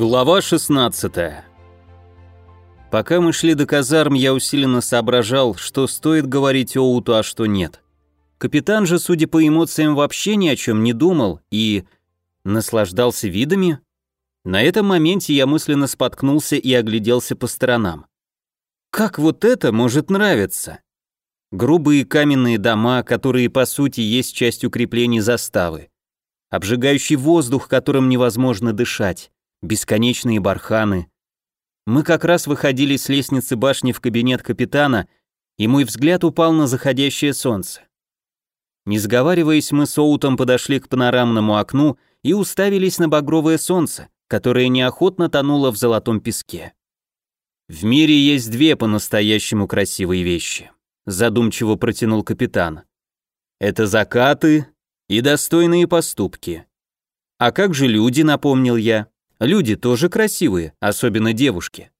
Глава 16 Пока мы шли до казарм, я усиленно соображал, что стоит говорить Оуту, а что нет. Капитан же, судя по эмоциям, вообще ни о чем не думал и... наслаждался видами. На этом моменте я мысленно споткнулся и огляделся по сторонам. Как вот это может нравиться? Грубые каменные дома, которые по сути есть часть укреплений заставы. Обжигающий воздух, которым невозможно дышать бесконечные барханы. Мы как раз выходили с лестницы башни в кабинет капитана, и мой взгляд упал на заходящее солнце. Не сговариваясь, мы с Оутом подошли к панорамному окну и уставились на багровое солнце, которое неохотно тонуло в золотом песке. В мире есть две по-настоящему красивые вещи, задумчиво протянул капитан. Это закаты и достойные поступки. А как же люди, напомнил я. Люди тоже красивые, особенно девушки.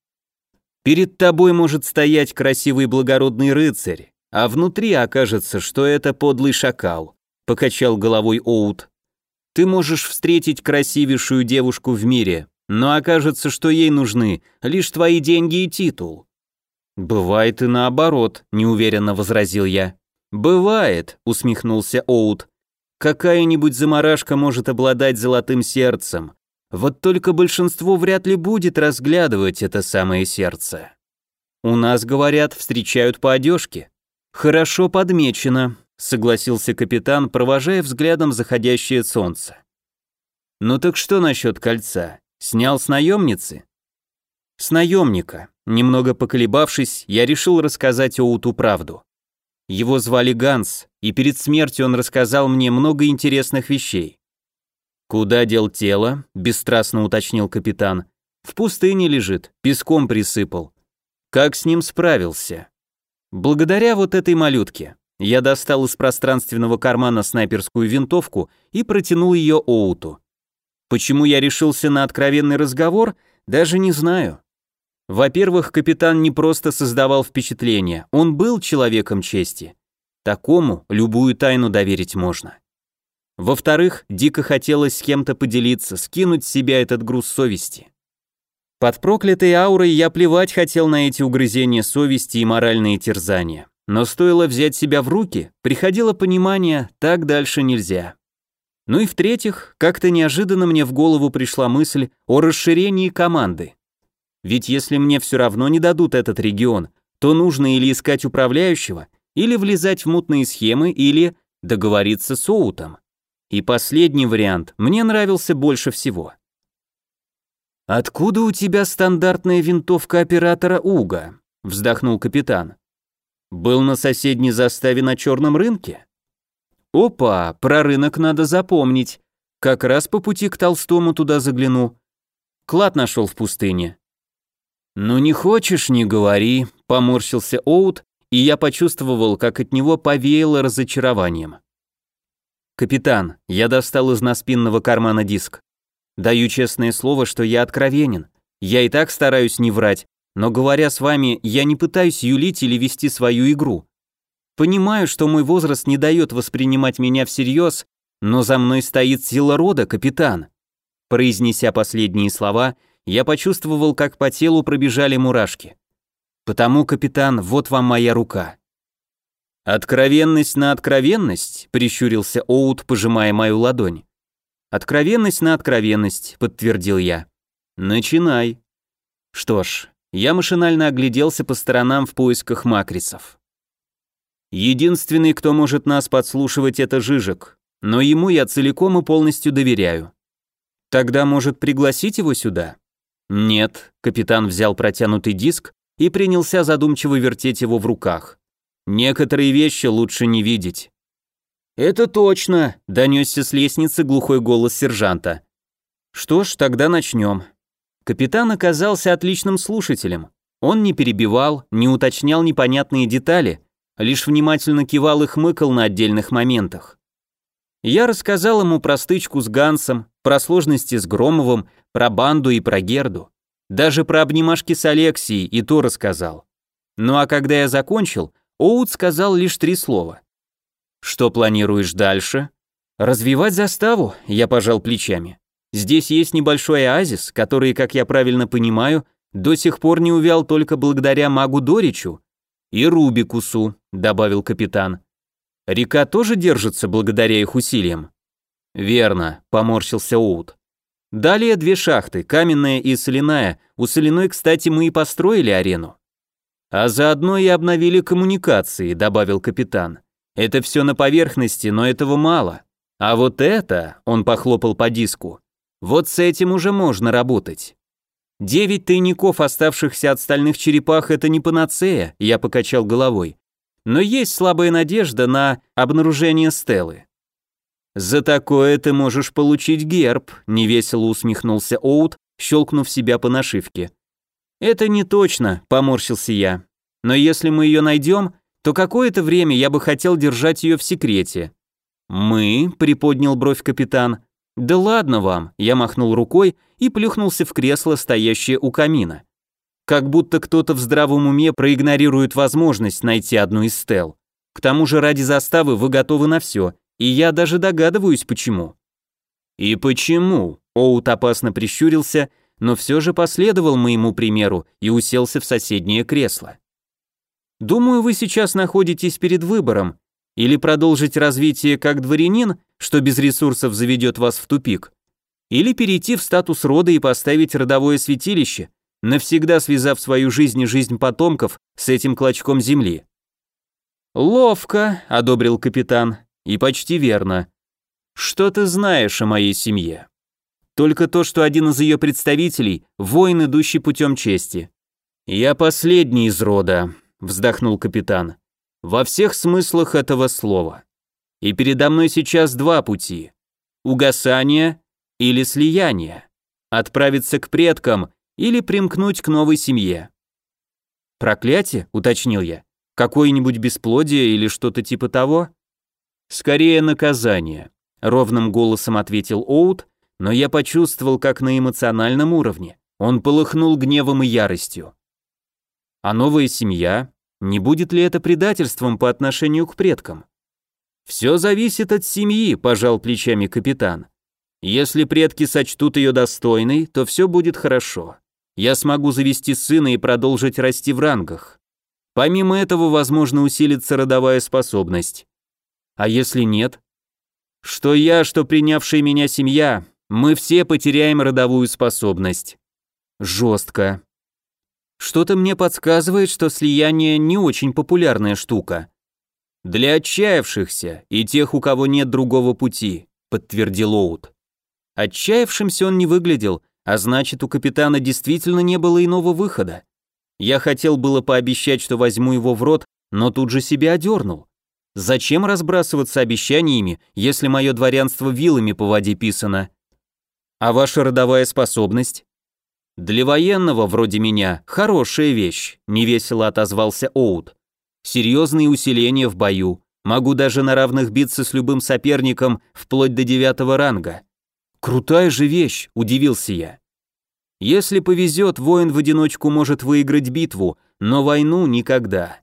Перед тобой может стоять красивый благородный рыцарь, а внутри окажется, что это подлый шакал, покачал головой Оут. Ты можешь встретить красивейшую девушку в мире, но окажется, что ей нужны лишь твои деньги и титул. Бывает и наоборот, неуверенно возразил я. Бывает, усмехнулся Оут. Какая-нибудь заморашка может обладать золотым сердцем, вот только большинство вряд ли будет разглядывать это самое сердце. У нас, говорят, встречают по одежке. Хорошо подмечено, согласился капитан, провожая взглядом заходящее солнце. Ну так что насчет кольца? Снял с наемницы? С наемника. Немного поколебавшись, я решил рассказать Оуту правду. Его звали Ганс, и перед смертью он рассказал мне много интересных вещей. «Куда дел тело?» – бесстрастно уточнил капитан. «В пустыне лежит, песком присыпал. Как с ним справился?» «Благодаря вот этой малютке». Я достал из пространственного кармана снайперскую винтовку и протянул ее Оуту. Почему я решился на откровенный разговор, даже не знаю. Во-первых, капитан не просто создавал впечатление, он был человеком чести. Такому любую тайну доверить можно. Во-вторых, дико хотелось с кем-то поделиться, скинуть с себя этот груз совести. Под проклятой аурой я плевать хотел на эти угрызения совести и моральные терзания. Но стоило взять себя в руки, приходило понимание, так дальше нельзя. Ну и в-третьих, как-то неожиданно мне в голову пришла мысль о расширении команды. Ведь если мне все равно не дадут этот регион, то нужно или искать управляющего, или влезать в мутные схемы, или договориться с Оутом. И последний вариант мне нравился больше всего. «Откуда у тебя стандартная винтовка оператора Уга?» – вздохнул капитан. «Был на соседней заставе на черном рынке?» «Опа, про рынок надо запомнить. Как раз по пути к Толстому туда загляну. Клад нашел в пустыне». «Ну не хочешь, не говори», – поморщился Оут, и я почувствовал, как от него повеяло разочарованием. «Капитан, я достал из наспинного кармана диск. Даю честное слово, что я откровенен. Я и так стараюсь не врать, но говоря с вами, я не пытаюсь юлить или вести свою игру. Понимаю, что мой возраст не дает воспринимать меня всерьез, но за мной стоит сила рода, капитан». Произнеся последние слова, я почувствовал, как по телу пробежали мурашки. «Потому, капитан, вот вам моя рука. «Откровенность на откровенность?» — прищурился Оут, пожимая мою ладонь. «Откровенность на откровенность», — подтвердил я. «Начинай». Что ж, я машинально огляделся по сторонам в поисках макрисов. Единственный, кто может нас подслушивать, это Жижик, но ему я целиком и полностью доверяю. Тогда, может, пригласить его сюда? Нет, капитан взял протянутый диск и принялся задумчиво вертеть его в руках. Некоторые вещи лучше не видеть. Это точно, донесся с лестницы глухой голос сержанта. Что ж, тогда начнем. Капитан оказался отличным слушателем. Он не перебивал, не уточнял непонятные детали, лишь внимательно кивал и хмыкал на отдельных моментах. Я рассказал ему про стычку с Гансом, про сложности с Громовым, про банду и про Герду. Даже про обнимашки с Алексией и то рассказал. Ну а когда я закончил, Оут сказал лишь три слова. «Что планируешь дальше?» «Развивать заставу», — я пожал плечами. Здесь есть небольшой оазис, который, как я правильно понимаю, до сих пор не увял только благодаря магу Доричу и Рубикусу, добавил капитан. Река тоже держится благодаря их усилиям. Верно, поморщился Оут. Далее две шахты, каменная и соляная. У соляной, кстати, мы и построили арену. А заодно и обновили коммуникации, добавил капитан. Это все на поверхности, но этого мало. А вот это, он похлопал по диску, вот с этим уже можно работать. Девять тайников, оставшихся от стальных черепах, это не панацея, я покачал головой. Но есть слабая надежда на обнаружение стелы. «За такое ты можешь получить герб», — невесело усмехнулся Оут, щелкнув себя по нашивке. «Это не точно», — поморщился я. «Но если мы ее найдем, то какое-то время я бы хотел держать ее в секрете». «Мы?» — приподнял бровь капитан. «Да ладно вам», — я махнул рукой и плюхнулся в кресло, стоящее у камина. Как будто кто-то в здравом уме проигнорирует возможность найти одну из стел. К тому же ради заставы вы готовы на все, и я даже догадываюсь, почему. «И почему?» — Оут опасно прищурился, но все же последовал моему примеру и уселся в соседнее кресло. «Думаю, вы сейчас находитесь перед выбором, или продолжить развитие как дворянин, что без ресурсов заведет вас в тупик, или перейти в статус рода и поставить родовое святилище, навсегда связав свою жизнь и жизнь потомков с этим клочком земли. «Ловко», — одобрил капитан, — «и почти верно. Что ты знаешь о моей семье?» «Только то, что один из ее представителей — воин, идущий путем чести». «Я последний из рода», — вздохнул капитан. «Во всех смыслах этого слова». И передо мной сейчас два пути. Угасание или слияние. Отправиться к предкам или примкнуть к новой семье. Проклятие, уточнил я. Какое-нибудь бесплодие или что-то типа того? Скорее наказание, ровным голосом ответил Оут, но я почувствовал, как на эмоциональном уровне он полыхнул гневом и яростью. А новая семья, не будет ли это предательством по отношению к предкам? «Все зависит от семьи», – пожал плечами капитан. «Если предки сочтут ее достойной, то все будет хорошо. Я смогу завести сына и продолжить расти в рангах. Помимо этого, возможно, усилится родовая способность. А если нет? Что я, что принявшая меня семья, мы все потеряем родовую способность. Жестко. Что-то мне подсказывает, что слияние не очень популярная штука. «Для отчаявшихся и тех, у кого нет другого пути», — подтвердил Оут. Отчаявшимся он не выглядел, а значит, у капитана действительно не было иного выхода. Я хотел было пообещать, что возьму его в рот, но тут же себя одернул. Зачем разбрасываться обещаниями, если мое дворянство вилами по воде писано? А ваша родовая способность? Для военного, вроде меня, хорошая вещь, невесело отозвался Оут. Серьезные усиления в бою. Могу даже на равных биться с любым соперником вплоть до девятого ранга. Крутая же вещь, удивился я. Если повезет, воин в одиночку может выиграть битву, но войну никогда.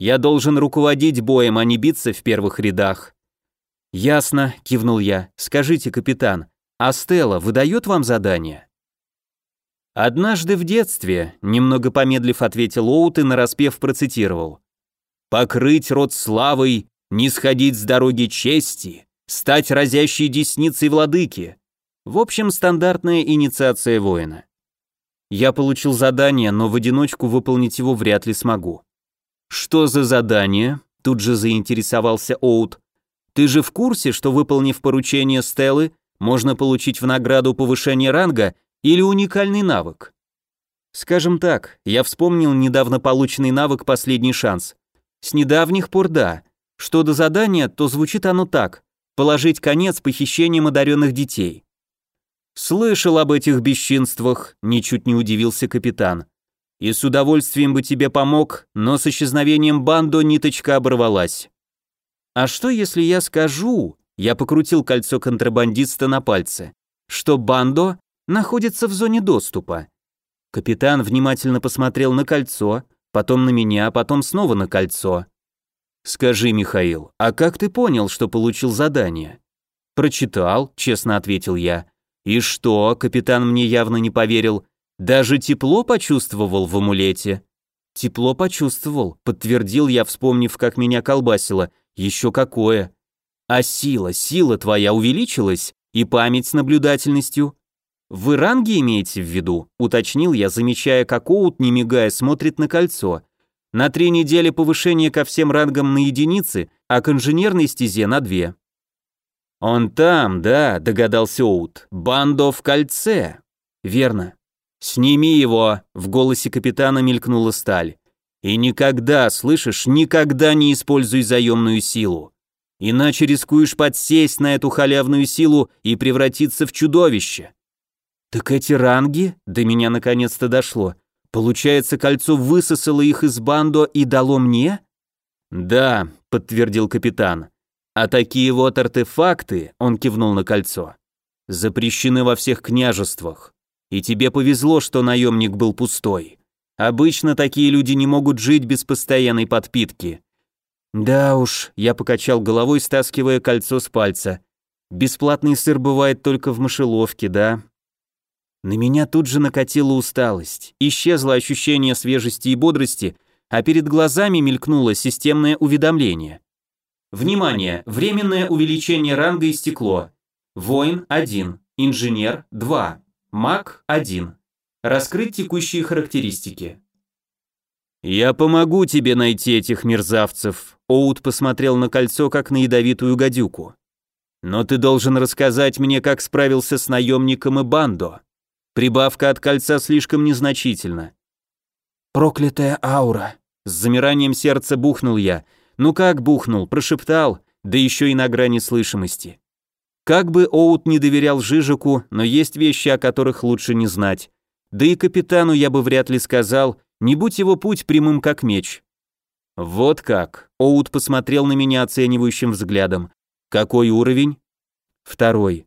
Я должен руководить боем, а не биться в первых рядах. Ясно, кивнул я. Скажите, капитан, а Стелла выдает вам задание? Однажды в детстве, немного помедлив ответил Оут и нараспев процитировал покрыть рот славой, не сходить с дороги чести, стать разящей десницей владыки. В общем, стандартная инициация воина. Я получил задание, но в одиночку выполнить его вряд ли смогу. Что за задание? Тут же заинтересовался Оут. Ты же в курсе, что выполнив поручение Стеллы, можно получить в награду повышение ранга или уникальный навык? Скажем так, я вспомнил недавно полученный навык «Последний шанс». С недавних пор да. Что до задания, то звучит оно так. Положить конец похищениям одаренных детей. Слышал об этих бесчинствах, ничуть не удивился капитан. И с удовольствием бы тебе помог, но с исчезновением Бандо ниточка оборвалась. А что если я скажу, я покрутил кольцо контрабандиста на пальце, что Бандо находится в зоне доступа? Капитан внимательно посмотрел на кольцо, потом на меня, потом снова на кольцо. «Скажи, Михаил, а как ты понял, что получил задание?» «Прочитал», — честно ответил я. И что, капитан мне явно не поверил, даже тепло почувствовал в амулете? Тепло почувствовал, подтвердил я, вспомнив, как меня колбасило. Еще какое. А сила, сила твоя увеличилась? И память с наблюдательностью? Вы ранги имеете в виду? Уточнил я, замечая, как Оут, не мигая, смотрит на кольцо. На три недели повышение ко всем рангам на единицы, а к инженерной стезе на две. «Он там, да», — догадался Оут. «Бандо в кольце». «Верно». «Сними его», — в голосе капитана мелькнула сталь. «И никогда, слышишь, никогда не используй заемную силу. Иначе рискуешь подсесть на эту халявную силу и превратиться в чудовище». «Так эти ранги?» — до меня наконец-то дошло. «Получается, кольцо высосало их из бандо и дало мне?» «Да», — подтвердил капитан. «А такие вот артефакты», — он кивнул на кольцо, — «запрещены во всех княжествах. И тебе повезло, что наемник был пустой. Обычно такие люди не могут жить без постоянной подпитки». «Да уж», — я покачал головой, стаскивая кольцо с пальца. «Бесплатный сыр бывает только в мышеловке, да?» На меня тут же накатила усталость, исчезло ощущение свежести и бодрости, а перед глазами мелькнуло системное уведомление. Внимание! Временное увеличение ранга истекло. Воин 1, инженер 2, маг 1. Раскрыть текущие характеристики. «Я помогу тебе найти этих мерзавцев», — Оут посмотрел на кольцо, как на ядовитую гадюку. «Но ты должен рассказать мне, как справился с наемником и бандо. Прибавка от кольца слишком незначительна». «Проклятая аура», — с замиранием сердца бухнул я — ну как бухнул, прошептал, да еще и на грани слышимости. Как бы Оут не доверял Жижику, но есть вещи, о которых лучше не знать. Да и капитану я бы вряд ли сказал, не будь его путь прямым как меч. Вот как. Оут посмотрел на меня оценивающим взглядом. Какой уровень? Второй.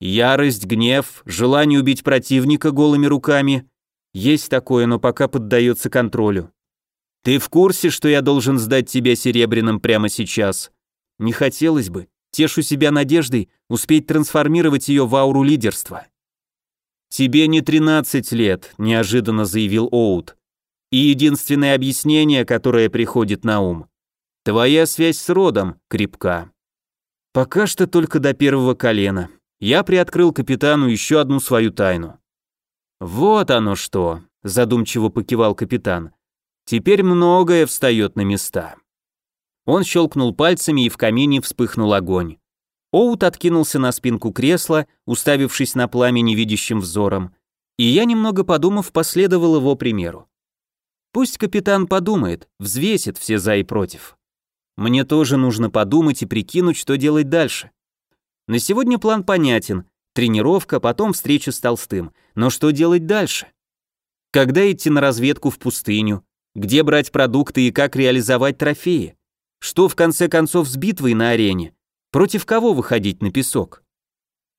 Ярость, гнев, желание убить противника голыми руками. Есть такое, но пока поддается контролю. Ты в курсе, что я должен сдать тебя серебряным прямо сейчас? Не хотелось бы. Тешу себя надеждой успеть трансформировать ее в ауру лидерства. Тебе не 13 лет, неожиданно заявил Оут. И единственное объяснение, которое приходит на ум. Твоя связь с родом крепка. Пока что только до первого колена. Я приоткрыл капитану еще одну свою тайну. Вот оно что, задумчиво покивал капитан. Теперь многое встает на места. Он щелкнул пальцами, и в камине вспыхнул огонь. Оут откинулся на спинку кресла, уставившись на пламя невидящим взором, и я, немного подумав, последовал его примеру. Пусть капитан подумает, взвесит все за и против. Мне тоже нужно подумать и прикинуть, что делать дальше. На сегодня план понятен. Тренировка, потом встреча с Толстым. Но что делать дальше? Когда идти на разведку в пустыню? Где брать продукты и как реализовать трофеи? Что в конце концов с битвой на арене? Против кого выходить на песок?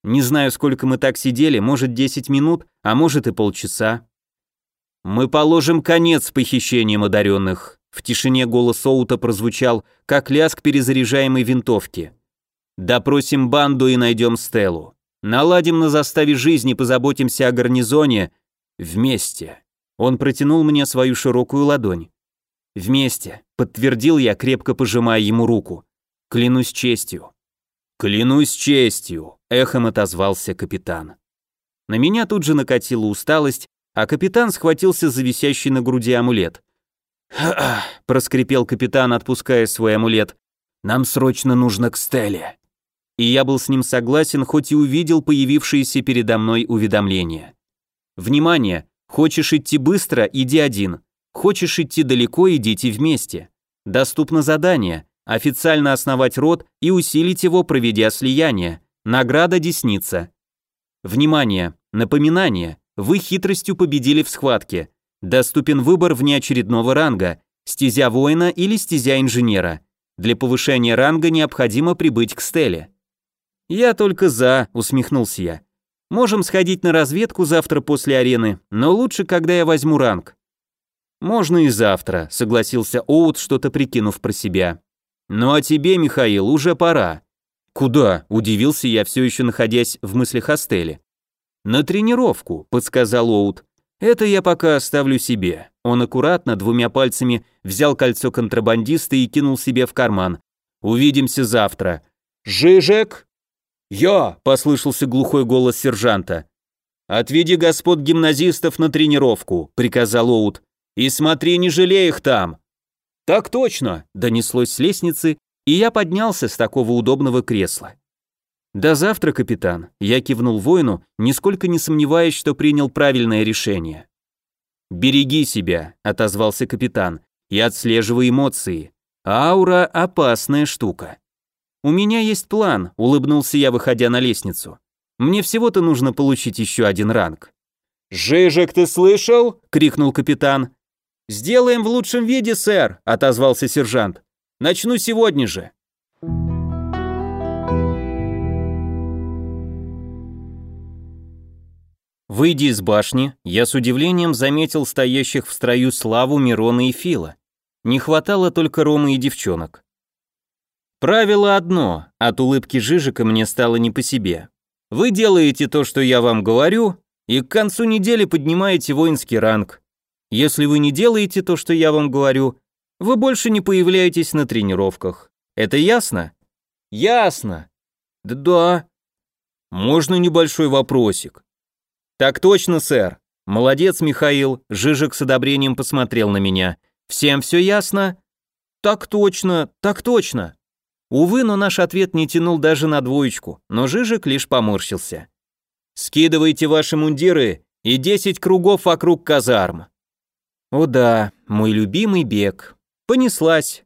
Не знаю, сколько мы так сидели, может 10 минут, а может и полчаса. Мы положим конец похищениям одаренных. В тишине голос Оута прозвучал, как лязг перезаряжаемой винтовки. Допросим банду и найдем Стеллу. Наладим на заставе жизни, позаботимся о гарнизоне. Вместе. Он протянул мне свою широкую ладонь. «Вместе», — подтвердил я, крепко пожимая ему руку. «Клянусь честью». «Клянусь честью», — эхом отозвался капитан. На меня тут же накатила усталость, а капитан схватился за висящий на груди амулет. «Ха-ха», — проскрипел капитан, отпуская свой амулет. «Нам срочно нужно к Стелле». И я был с ним согласен, хоть и увидел появившееся передо мной уведомление. «Внимание! Хочешь идти быстро, иди один. Хочешь идти далеко, идите вместе. Доступно задание официально основать род и усилить его, проведя слияние. Награда десница. Внимание, напоминание. Вы хитростью победили в схватке. Доступен выбор внеочередного ранга, стезя воина или стезя инженера. Для повышения ранга необходимо прибыть к стеле. Я только за, усмехнулся я. Можем сходить на разведку завтра после арены, но лучше, когда я возьму ранг. Можно и завтра, согласился Оут, что-то прикинув про себя. Ну а тебе, Михаил, уже пора. Куда? Удивился я, все еще находясь в мыслях о Стелле. «На тренировку», — подсказал Оут. «Это я пока оставлю себе». Он аккуратно двумя пальцами взял кольцо контрабандиста и кинул себе в карман. «Увидимся завтра». «Жижек?» «Я!» — послышался глухой голос сержанта. «Отведи господ гимназистов на тренировку», — приказал Оут. «И смотри, не жалей их там». «Так точно!» — донеслось с лестницы, и я поднялся с такого удобного кресла. «До завтра, капитан», — я кивнул воину, нисколько не сомневаясь, что принял правильное решение. «Береги себя», — отозвался капитан, — «и отслеживай эмоции. Аура — опасная штука». «У меня есть план», — улыбнулся я, выходя на лестницу. Мне всего-то нужно получить еще один ранг». «Жижик, ты слышал?» — крикнул капитан. «Сделаем в лучшем виде, сэр», — отозвался сержант. «Начну сегодня же». Выйдя из башни, я с удивлением заметил стоящих в строю Славу, Мирона и Фила. Не хватало только Ромы и девчонок. Правило одно, от улыбки Жижика мне стало не по себе. Вы делаете то, что я вам говорю, и к концу недели поднимаете воинский ранг. Если вы не делаете то, что я вам говорю, вы больше не появляетесь на тренировках. Это ясно? Ясно. Да-да. Можно небольшой вопросик? Так точно, сэр. Молодец, Михаил. Жижик с одобрением посмотрел на меня. Всем все ясно? Так точно, так точно. Увы, но наш ответ не тянул даже на двоечку, но Жижик лишь поморщился. «Скидывайте ваши мундиры и десять кругов вокруг казарм». О да, мой любимый бег. Понеслась.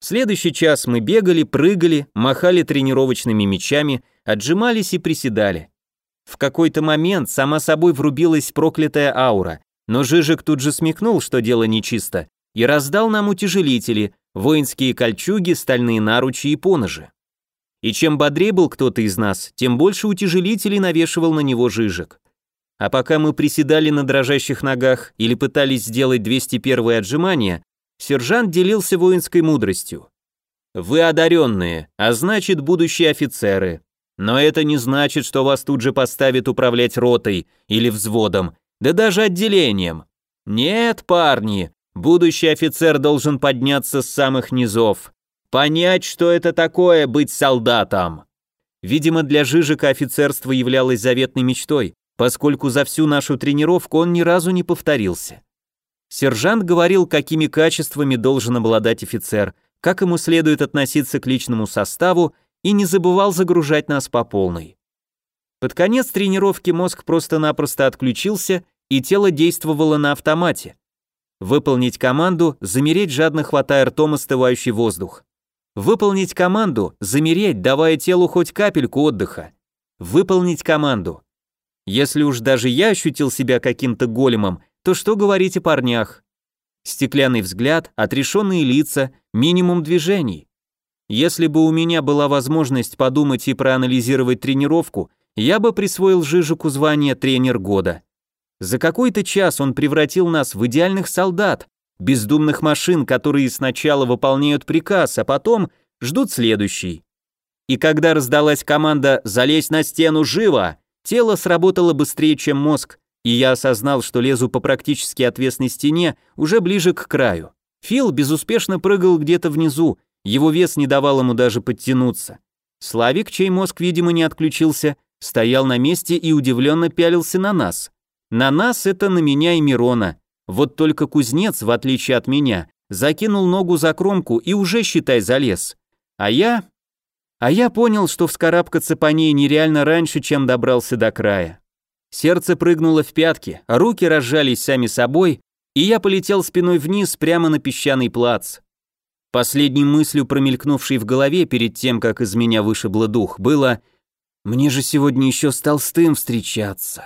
Следующий час мы бегали, прыгали, махали тренировочными мячами, отжимались и приседали. В какой-то момент сама собой врубилась проклятая аура, но Жижик тут же смекнул, что дело нечисто, и раздал нам утяжелители, воинские кольчуги, стальные наручи и поножи. И чем бодрее был кто-то из нас, тем больше утяжелителей навешивал на него жижек. А пока мы приседали на дрожащих ногах или пытались сделать 201 отжимание, сержант делился воинской мудростью. Вы одаренные, а значит будущие офицеры. Но это не значит, что вас тут же поставят управлять ротой или взводом, да даже отделением. Нет, парни, Будущий офицер должен подняться с самых низов, понять, что это такое быть солдатом. Видимо, для Жижика офицерство являлось заветной мечтой, поскольку за всю нашу тренировку он ни разу не повторился. Сержант говорил, какими качествами должен обладать офицер, как ему следует относиться к личному составу и не забывал загружать нас по полной. Под конец тренировки мозг просто-напросто отключился, и тело действовало на автомате. Выполнить команду, замереть, жадно хватая ртом остывающий воздух. Выполнить команду, замереть, давая телу хоть капельку отдыха. Выполнить команду. Если уж даже я ощутил себя каким-то големом, то что говорить о парнях? Стеклянный взгляд, отрешенные лица, минимум движений. Если бы у меня была возможность подумать и проанализировать тренировку, я бы присвоил Жижику звание тренер года. За какой-то час он превратил нас в идеальных солдат, бездумных машин, которые сначала выполняют приказ, а потом ждут следующий. И когда раздалась команда «Залезь на стену живо!», тело сработало быстрее, чем мозг, и я осознал, что лезу по практически отвесной стене, уже ближе к краю. Фил безуспешно прыгал где-то внизу, его вес не давал ему даже подтянуться. Славик, чей мозг, видимо, не отключился, стоял на месте и удивленно пялился на нас. На нас это на меня и Мирона. Вот только кузнец, в отличие от меня, закинул ногу за кромку и уже, считай, залез. А я... А я понял, что вскарабкаться по ней нереально раньше, чем добрался до края. Сердце прыгнуло в пятки, руки разжались сами собой, и я полетел спиной вниз прямо на песчаный плац. Последней мыслью, промелькнувшей в голове перед тем, как из меня вышибло дух, было «Мне же сегодня еще с Толстым встречаться».